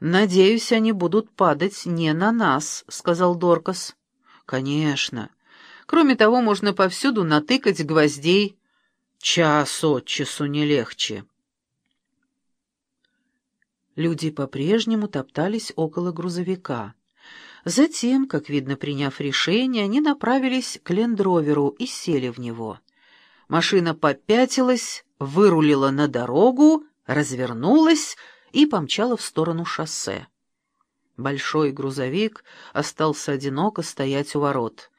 «Надеюсь, они будут падать не на нас», — сказал Доркас. «Конечно. Кроме того, можно повсюду натыкать гвоздей. Час от часу не легче». Люди по-прежнему топтались около грузовика. Затем, как видно, приняв решение, они направились к лендроверу и сели в него. Машина попятилась, вырулила на дорогу, развернулась и помчала в сторону шоссе. Большой грузовик остался одиноко стоять у ворот.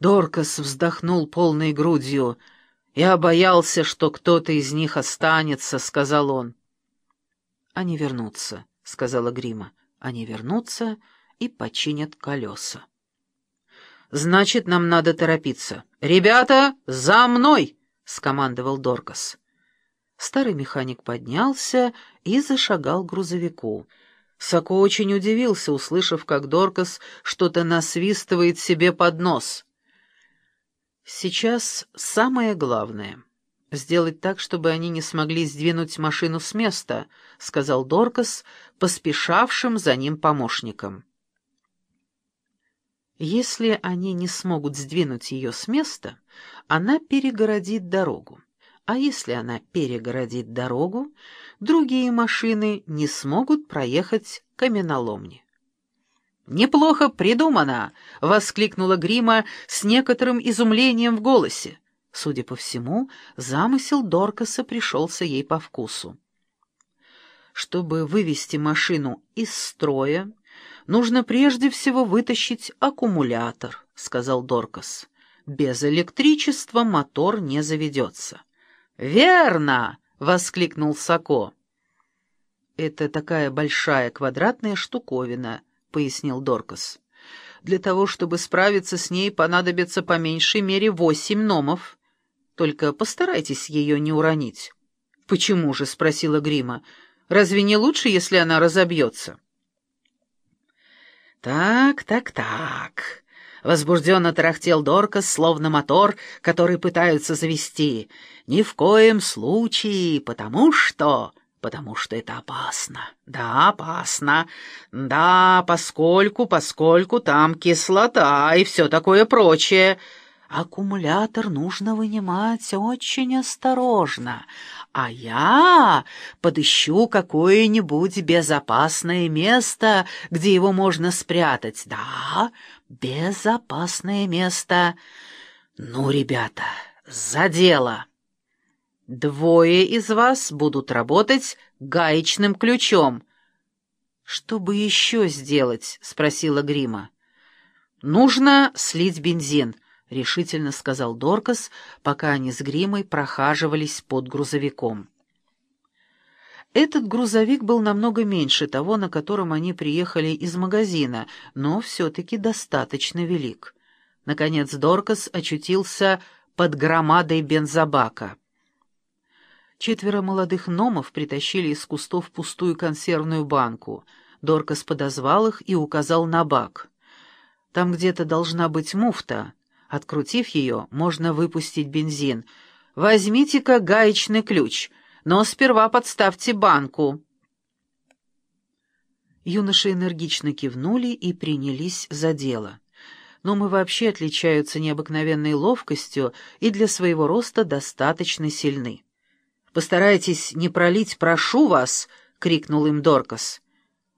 Доркас вздохнул полной грудью. «Я боялся, что кто-то из них останется», — сказал он. «Они вернутся», — сказала Грима. «Они вернутся и починят колеса». «Значит, нам надо торопиться. Ребята, за мной!» — скомандовал Доркас. Старый механик поднялся и зашагал к грузовику. Сако очень удивился, услышав, как Доркас что-то насвистывает себе под нос. «Сейчас самое главное — сделать так, чтобы они не смогли сдвинуть машину с места», — сказал Доркас, поспешавшим за ним помощникам. «Если они не смогут сдвинуть ее с места, она перегородит дорогу а если она перегородит дорогу, другие машины не смогут проехать каменоломни. «Неплохо придумано!» — воскликнула Грима с некоторым изумлением в голосе. Судя по всему, замысел Доркаса пришелся ей по вкусу. Чтобы вывести машину из строя, нужно прежде всего вытащить аккумулятор, — сказал Доркас. Без электричества мотор не заведется. «Верно!» — воскликнул Сако. «Это такая большая квадратная штуковина», — пояснил Доркас. «Для того, чтобы справиться с ней, понадобится по меньшей мере восемь номов. Только постарайтесь ее не уронить». «Почему же?» — спросила Грима. «Разве не лучше, если она разобьется?» «Так, так, так. Возбужденно тарахтел Доркас, словно мотор, который пытаются завести. «Ни в коем случае, потому что...» «Потому что это опасно. Да, опасно. Да, поскольку, поскольку там кислота и все такое прочее...» Аккумулятор нужно вынимать очень осторожно, а я подыщу какое-нибудь безопасное место, где его можно спрятать. Да, безопасное место. Ну, ребята, за дело. Двое из вас будут работать гаечным ключом. «Что бы еще сделать?» — спросила Грима. «Нужно слить бензин». — решительно сказал Доркас, пока они с Гримой прохаживались под грузовиком. Этот грузовик был намного меньше того, на котором они приехали из магазина, но все-таки достаточно велик. Наконец Доркас очутился под громадой бензобака. Четверо молодых номов притащили из кустов пустую консервную банку. Доркас подозвал их и указал на бак. «Там где-то должна быть муфта». Открутив ее, можно выпустить бензин. Возьмите-ка гаечный ключ, но сперва подставьте банку. Юноши энергично кивнули и принялись за дело. Но мы вообще отличаются необыкновенной ловкостью и для своего роста достаточно сильны. «Постарайтесь не пролить, прошу вас!» — крикнул им Доркас.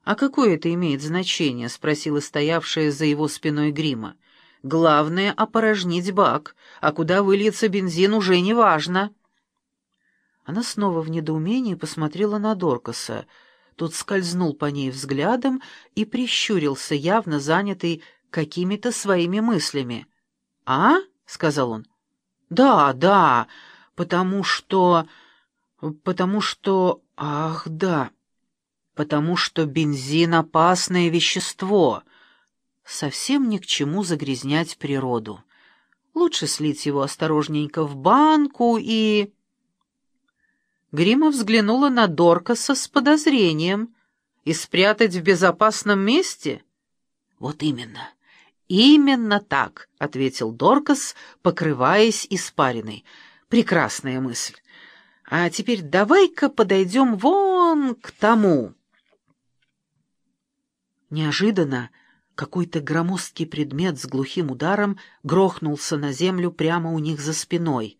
«А какое это имеет значение?» — спросила стоявшая за его спиной грима. Главное — опорожнить бак, а куда выльется бензин уже не важно. Она снова в недоумении посмотрела на Доркаса. Тот скользнул по ней взглядом и прищурился, явно занятый какими-то своими мыслями. «А?» — сказал он. «Да, да, потому что... потому что... ах, да, потому что бензин — опасное вещество» совсем ни к чему загрязнять природу. Лучше слить его осторожненько в банку и... Грима взглянула на Доркаса с подозрением. «И спрятать в безопасном месте?» «Вот именно, именно так», — ответил Доркас, покрываясь испариной. «Прекрасная мысль. А теперь давай-ка подойдем вон к тому». Неожиданно какой-то громоздкий предмет с глухим ударом грохнулся на землю прямо у них за спиной.